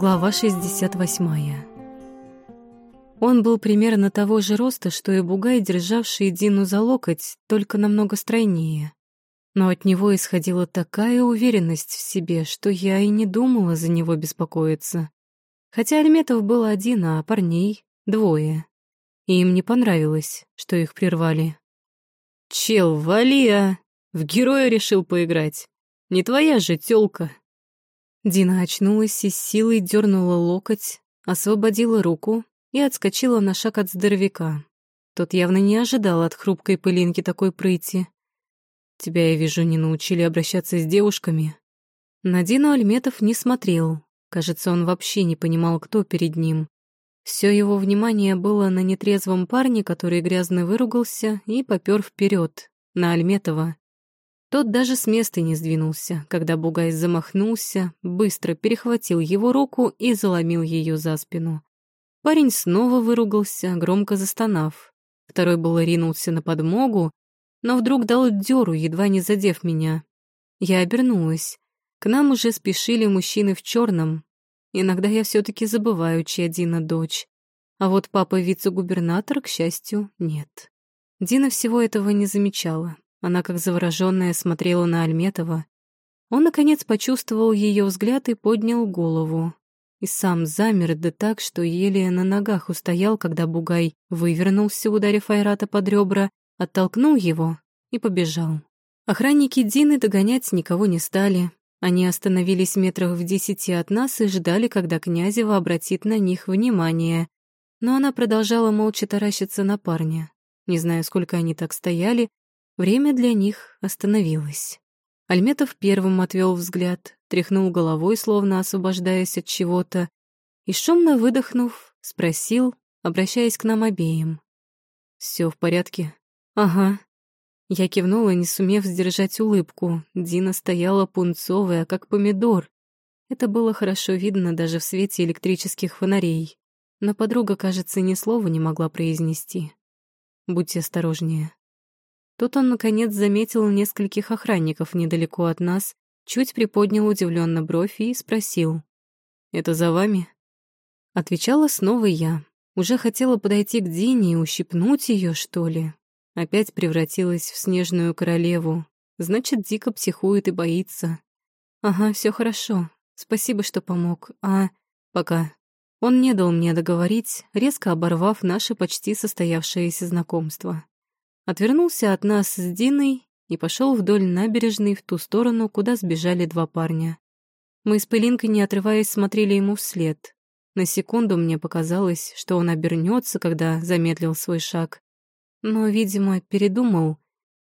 Глава 68. Он был примерно того же роста, что и бугай, державший Дину за локоть, только намного стройнее. Но от него исходила такая уверенность в себе, что я и не думала за него беспокоиться. Хотя Альметов был один, а парней — двое. И им не понравилось, что их прервали. «Чел, вали, а! В героя решил поиграть. Не твоя же тёлка!» Дина очнулась и с силой дернула локоть, освободила руку и отскочила на шаг от здоровяка. Тот явно не ожидал от хрупкой пылинки такой прыти. «Тебя, я вижу, не научили обращаться с девушками». На Дину Альметов не смотрел. Кажется, он вообще не понимал, кто перед ним. Все его внимание было на нетрезвом парне, который грязно выругался и попер вперед на Альметова. Тот даже с места не сдвинулся, когда Бугай замахнулся, быстро перехватил его руку и заломил ее за спину. Парень снова выругался, громко застонав. Второй было ринулся на подмогу, но вдруг дал дёру, едва не задев меня. Я обернулась. К нам уже спешили мужчины в черном. Иногда я все таки забываю, чья Дина дочь. А вот папа вице-губернатор, к счастью, нет. Дина всего этого не замечала. Она, как заворожённая, смотрела на Альметова. Он, наконец, почувствовал ее взгляд и поднял голову. И сам замер, да так, что еле на ногах устоял, когда Бугай вывернулся, ударив Айрата под ребра, оттолкнул его и побежал. Охранники Дины догонять никого не стали. Они остановились метрах в десяти от нас и ждали, когда Князева обратит на них внимание. Но она продолжала молча таращиться на парня. Не знаю, сколько они так стояли, Время для них остановилось. Альметов первым отвел взгляд, тряхнул головой, словно освобождаясь от чего-то, и, шумно выдохнув, спросил, обращаясь к нам обеим. Все в порядке?» «Ага». Я кивнула, не сумев сдержать улыбку. Дина стояла пунцовая, как помидор. Это было хорошо видно даже в свете электрических фонарей. Но подруга, кажется, ни слова не могла произнести. «Будьте осторожнее», Тут он, наконец, заметил нескольких охранников недалеко от нас, чуть приподнял удивленно бровь и спросил. «Это за вами?» Отвечала снова я. Уже хотела подойти к Дине и ущипнуть ее, что ли. Опять превратилась в снежную королеву. Значит, дико психует и боится. «Ага, все хорошо. Спасибо, что помог. А пока». Он не дал мне договорить, резко оборвав наше почти состоявшееся знакомство отвернулся от нас с Диной и пошел вдоль набережной в ту сторону, куда сбежали два парня. Мы с Пылинкой, не отрываясь, смотрели ему вслед. На секунду мне показалось, что он обернется, когда замедлил свой шаг. Но, видимо, передумал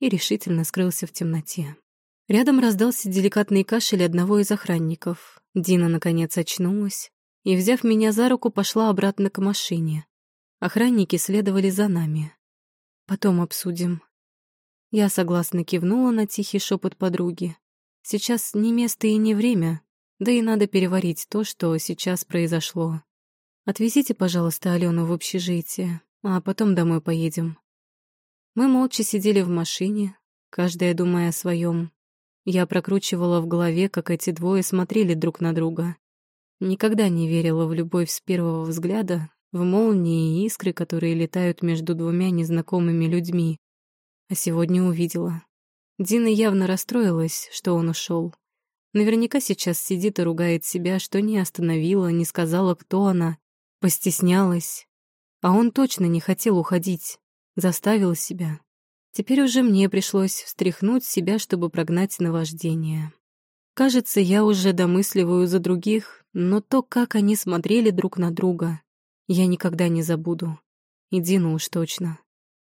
и решительно скрылся в темноте. Рядом раздался деликатный кашель одного из охранников. Дина, наконец, очнулась и, взяв меня за руку, пошла обратно к машине. Охранники следовали за нами. Потом обсудим. Я согласно кивнула на тихий шепот подруги. Сейчас не место и не время, да и надо переварить то, что сейчас произошло. Отвезите, пожалуйста, Алену в общежитие, а потом домой поедем. Мы молча сидели в машине, каждая думая о своем. Я прокручивала в голове, как эти двое смотрели друг на друга. Никогда не верила в любовь с первого взгляда, в молнии и искры, которые летают между двумя незнакомыми людьми. А сегодня увидела. Дина явно расстроилась, что он ушел. Наверняка сейчас сидит и ругает себя, что не остановила, не сказала, кто она, постеснялась. А он точно не хотел уходить, заставил себя. Теперь уже мне пришлось встряхнуть себя, чтобы прогнать наваждение. Кажется, я уже домысливаю за других, но то, как они смотрели друг на друга, я никогда не забуду. И Дину уж точно.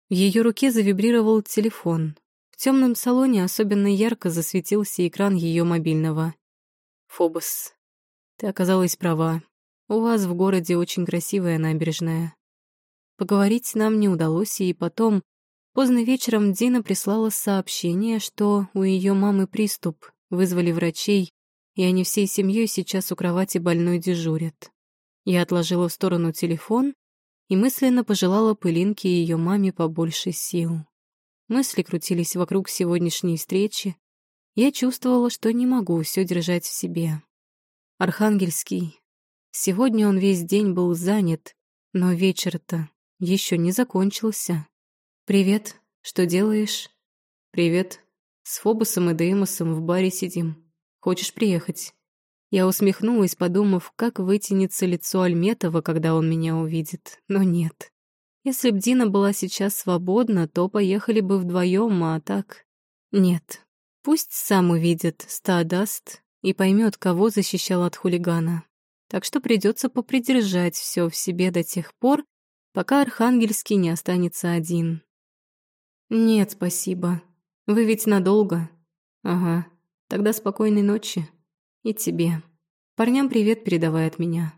В ее руке завибрировал телефон. В темном салоне особенно ярко засветился экран ее мобильного. «Фобос, ты оказалась права. У вас в городе очень красивая набережная». Поговорить нам не удалось, и потом, поздно вечером, Дина прислала сообщение, что у ее мамы приступ, вызвали врачей, и они всей семьей сейчас у кровати больной дежурят. Я отложила в сторону телефон и мысленно пожелала Пылинке и ее маме побольше сил. Мысли крутились вокруг сегодняшней встречи. Я чувствовала, что не могу все держать в себе. Архангельский. Сегодня он весь день был занят, но вечер-то еще не закончился. «Привет, что делаешь?» «Привет. С Фобосом и Деймосом в баре сидим. Хочешь приехать?» Я усмехнулась, подумав, как вытянется лицо Альметова, когда он меня увидит. Но нет. Если б Дина была сейчас свободна, то поехали бы вдвоем, а так... Нет. Пусть сам увидит, стадаст и поймет, кого защищал от хулигана. Так что придется попридержать все в себе до тех пор, пока Архангельский не останется один. «Нет, спасибо. Вы ведь надолго?» «Ага. Тогда спокойной ночи. И тебе. Парням привет передавай от меня».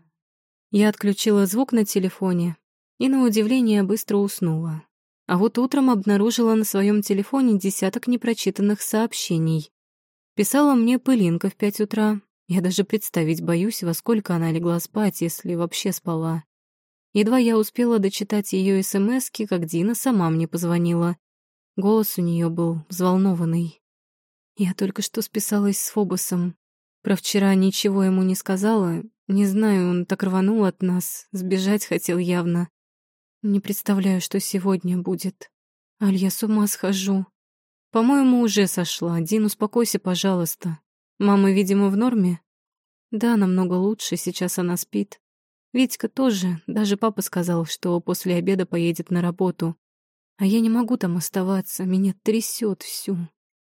Я отключила звук на телефоне и, на удивление, быстро уснула. А вот утром обнаружила на своем телефоне десяток непрочитанных сообщений. Писала мне пылинка в пять утра. Я даже представить боюсь, во сколько она легла спать, если вообще спала. Едва я успела дочитать ее СМСки, как Дина сама мне позвонила. Голос у нее был взволнованный. Я только что списалась с Фобосом. Про вчера ничего ему не сказала. Не знаю, он так рванул от нас, сбежать хотел явно. Не представляю, что сегодня будет. Аль, я с ума схожу. По-моему, уже сошла. Дин, успокойся, пожалуйста. Мама, видимо, в норме? Да, намного лучше, сейчас она спит. Витька тоже, даже папа сказал, что после обеда поедет на работу. А я не могу там оставаться, меня трясет всю.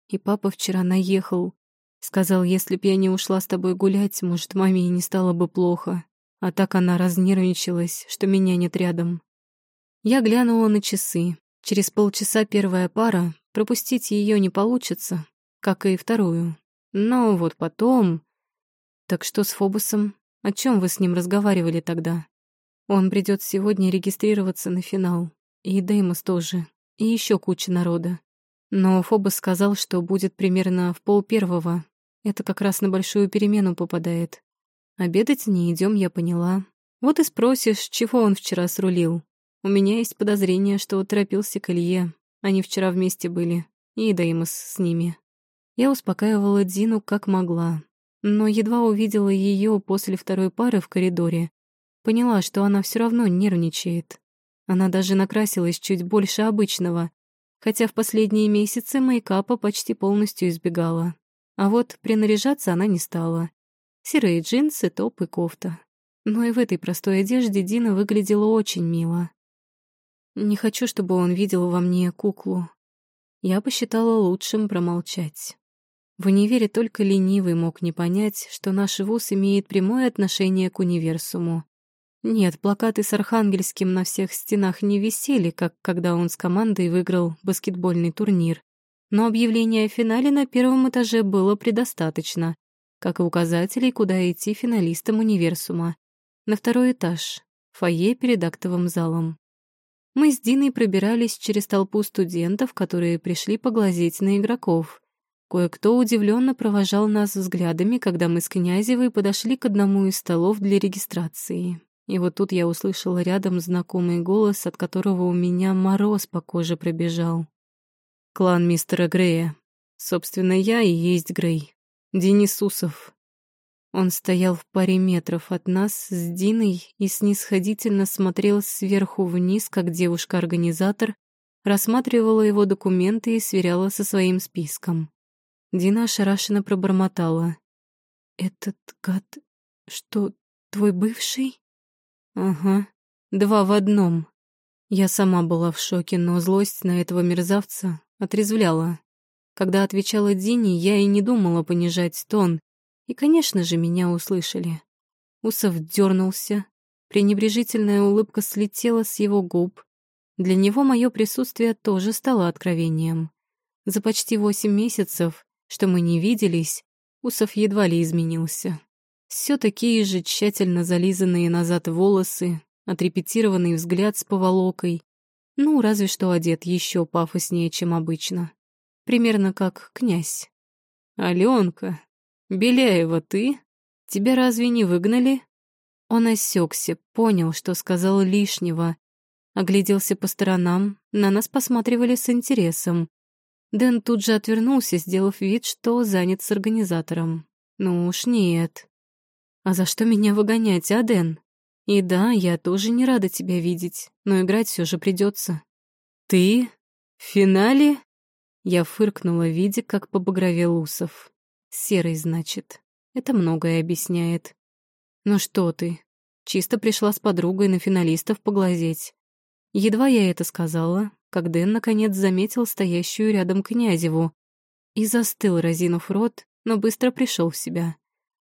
И папа вчера наехал. Сказал, если б я не ушла с тобой гулять, может, маме и не стало бы плохо. А так она разнервничалась, что меня нет рядом. Я глянула на часы. Через полчаса первая пара, пропустить ее не получится, как и вторую. Но вот потом... Так что с Фобусом? О чем вы с ним разговаривали тогда? Он придет сегодня регистрироваться на финал. И Деймос тоже. И еще куча народа. Но Фобос сказал, что будет примерно в пол первого. Это как раз на большую перемену попадает. Обедать не идем, я поняла. Вот и спросишь, чего он вчера срулил. У меня есть подозрение, что торопился к Илье. Они вчера вместе были. И Деймос с ними. Я успокаивала Дину как могла. Но едва увидела ее после второй пары в коридоре, поняла, что она все равно нервничает. Она даже накрасилась чуть больше обычного, хотя в последние месяцы мейкапа почти полностью избегала. А вот принаряжаться она не стала. Серые джинсы, топ и кофта. Но и в этой простой одежде Дина выглядела очень мило. Не хочу, чтобы он видел во мне куклу. Я посчитала лучшим промолчать. В универе только ленивый мог не понять, что наш вуз имеет прямое отношение к универсуму. Нет, плакаты с Архангельским на всех стенах не висели, как когда он с командой выиграл баскетбольный турнир. Но объявление о финале на первом этаже было предостаточно, как и указателей, куда идти финалистам универсума. На второй этаж, фойе перед актовым залом. Мы с Диной пробирались через толпу студентов, которые пришли поглазеть на игроков. Кое-кто удивленно провожал нас взглядами, когда мы с Князевой подошли к одному из столов для регистрации. И вот тут я услышала рядом знакомый голос, от которого у меня мороз по коже пробежал. «Клан мистера Грея. Собственно, я и есть Грей. Денис Усов». Он стоял в паре метров от нас с Диной и снисходительно смотрел сверху вниз, как девушка-организатор, рассматривала его документы и сверяла со своим списком. Дина ошарашенно пробормотала. «Этот гад... что, твой бывший?» Ага, два в одном. Я сама была в шоке, но злость на этого мерзавца отрезвляла. Когда отвечала Дине, я и не думала понижать тон, и, конечно же, меня услышали. Усов дернулся, пренебрежительная улыбка слетела с его губ. Для него мое присутствие тоже стало откровением. За почти восемь месяцев, что мы не виделись, Усов едва ли изменился. Все такие же тщательно зализанные назад волосы, отрепетированный взгляд с поволокой. Ну, разве что одет еще пафоснее, чем обычно. Примерно как князь. «Аленка, Беляева, ты? Тебя разве не выгнали?» Он осекся, понял, что сказал лишнего. Огляделся по сторонам, на нас посматривали с интересом. Дэн тут же отвернулся, сделав вид, что занят с организатором. «Ну уж нет». А за что меня выгонять, Аден? И да, я тоже не рада тебя видеть, но играть все же придется. Ты? В финале? Я фыркнула, видя, как побагровел Усов. Серый, значит. Это многое объясняет. Ну что ты? Чисто пришла с подругой на финалистов поглазеть. Едва я это сказала, как Дэн наконец заметил стоящую рядом Князеву и застыл, разинув рот, но быстро пришел в себя.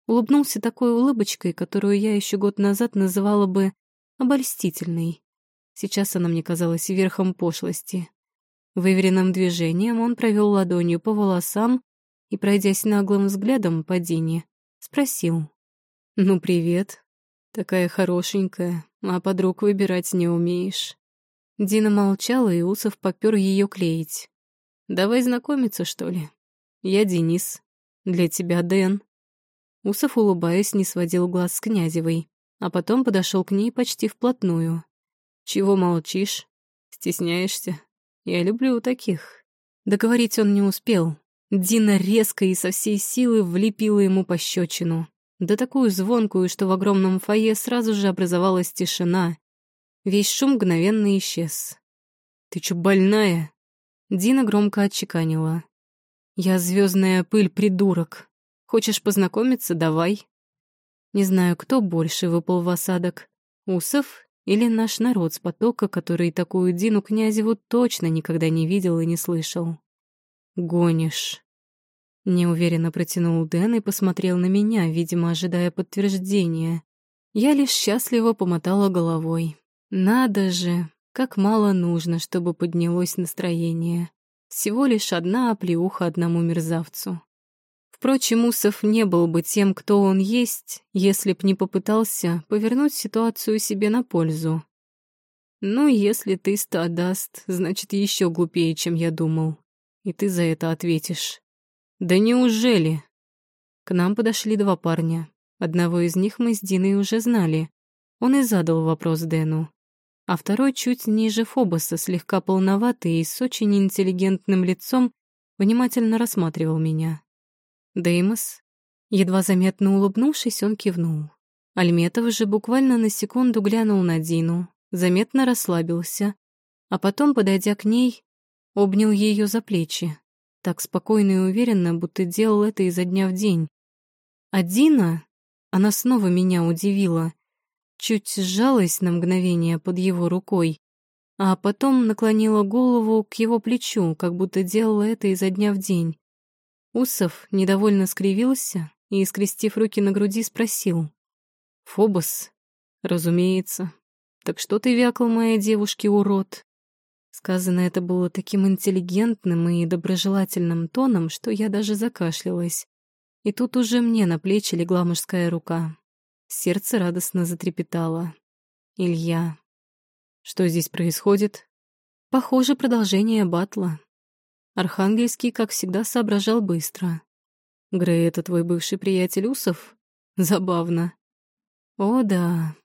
Улыбнулся такой улыбочкой, которую я еще год назад называла бы обольстительной. Сейчас она мне казалась верхом пошлости. Выверенным движением он провел ладонью по волосам и, пройдясь наглым взглядом по Дине, спросил. «Ну, привет. Такая хорошенькая, а подруг выбирать не умеешь». Дина молчала, и Усов попер ее клеить. «Давай знакомиться, что ли? Я Денис. Для тебя Дэн». Усов, улыбаясь, не сводил глаз с Князевой, а потом подошел к ней почти вплотную. «Чего молчишь? Стесняешься? Я люблю таких». Договорить он не успел. Дина резко и со всей силы влепила ему пощечину. Да такую звонкую, что в огромном фойе сразу же образовалась тишина. Весь шум мгновенно исчез. «Ты чё, больная?» Дина громко отчеканила. «Я звездная пыль, придурок. Хочешь познакомиться? Давай. Не знаю, кто больше выпал в осадок. Усов или наш народ с потока, который такую Дину Князеву точно никогда не видел и не слышал. Гонишь. Неуверенно протянул Дэн и посмотрел на меня, видимо, ожидая подтверждения. Я лишь счастливо помотала головой. Надо же, как мало нужно, чтобы поднялось настроение. Всего лишь одна оплеуха одному мерзавцу. Впрочем, Усов не был бы тем, кто он есть, если б не попытался повернуть ситуацию себе на пользу. «Ну, если ты даст, значит, еще глупее, чем я думал. И ты за это ответишь». «Да неужели?» К нам подошли два парня. Одного из них мы с Диной уже знали. Он и задал вопрос Дэну. А второй чуть ниже Фобоса, слегка полноватый и с очень интеллигентным лицом, внимательно рассматривал меня. Деймос. Едва заметно улыбнувшись, он кивнул. Альметов же буквально на секунду глянул на Дину, заметно расслабился, а потом, подойдя к ней, обнял ее за плечи, так спокойно и уверенно, будто делал это изо дня в день. А Дина, она снова меня удивила, чуть сжалась на мгновение под его рукой, а потом наклонила голову к его плечу, как будто делала это изо дня в день. Усов недовольно скривился и, скрестив руки на груди, спросил. «Фобос, разумеется. Так что ты вякал моей девушке, урод?» Сказано это было таким интеллигентным и доброжелательным тоном, что я даже закашлялась. И тут уже мне на плечи легла мужская рука. Сердце радостно затрепетало. Илья. Что здесь происходит? Похоже, продолжение батла. Архангельский, как всегда, соображал быстро. «Грей — это твой бывший приятель Усов? Забавно». «О, да».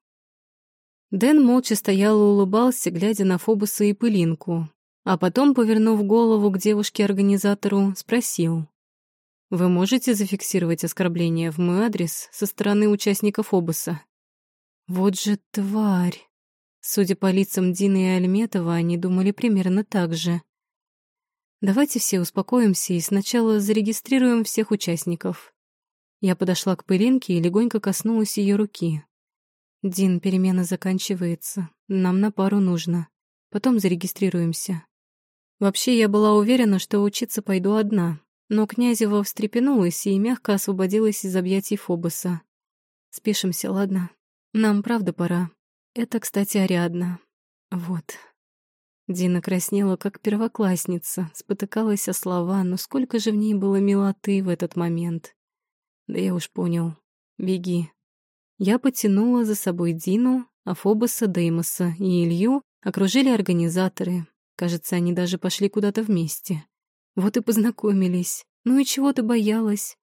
Дэн молча стоял и улыбался, глядя на Фобуса и Пылинку, а потом, повернув голову к девушке-организатору, спросил. «Вы можете зафиксировать оскорбление в мой адрес со стороны участников Фобуса?» «Вот же тварь!» Судя по лицам Дины и Альметова, они думали примерно так же. Давайте все успокоимся и сначала зарегистрируем всех участников. Я подошла к пылинке и легонько коснулась ее руки. Дин, перемена заканчивается. Нам на пару нужно. Потом зарегистрируемся. Вообще, я была уверена, что учиться пойду одна, но Князева встрепенулась и мягко освободилась из объятий Фобоса. Спешимся, ладно? Нам правда пора. Это, кстати, Ариадна. Вот. Дина краснела, как первоклассница, спотыкалась о слова, но сколько же в ней было милоты в этот момент. Да я уж понял. Беги. Я потянула за собой Дину, а Фобоса, Деймоса и Илью окружили организаторы. Кажется, они даже пошли куда-то вместе. Вот и познакомились. Ну и чего ты боялась?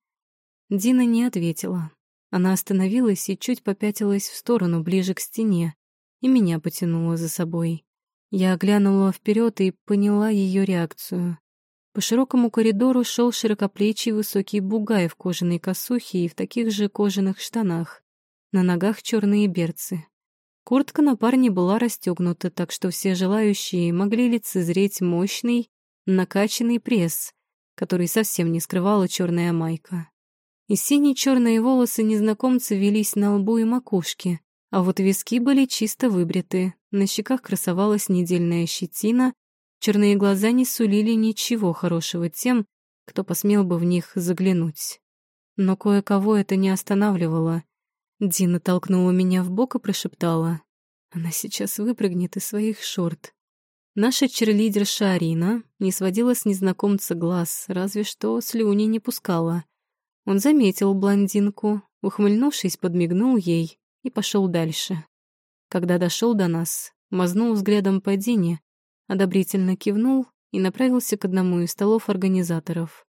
Дина не ответила. Она остановилась и чуть попятилась в сторону, ближе к стене, и меня потянула за собой. Я глянула вперед и поняла ее реакцию. По широкому коридору шел широкоплечий высокий бугай в кожаной косухе и в таких же кожаных штанах. На ногах черные берцы. Куртка на парне была расстегнута, так что все желающие могли лицезреть мощный, накачанный пресс, который совсем не скрывала черная майка. И синие-черные волосы незнакомца велись на лбу и макушке, а вот виски были чисто выбриты, на щеках красовалась недельная щетина, черные глаза не сулили ничего хорошего тем, кто посмел бы в них заглянуть. Но кое-кого это не останавливало. Дина толкнула меня в бок и прошептала. Она сейчас выпрыгнет из своих шорт. Наша черлидерша Арина не сводила с незнакомца глаз, разве что слюни не пускала. Он заметил блондинку, ухмыльнувшись, подмигнул ей и пошел дальше. Когда дошел до нас, мазнул взглядом по Дине, одобрительно кивнул и направился к одному из столов организаторов.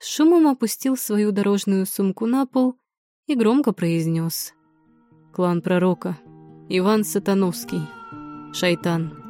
С шумом опустил свою дорожную сумку на пол и громко произнес. «Клан пророка. Иван Сатановский. Шайтан».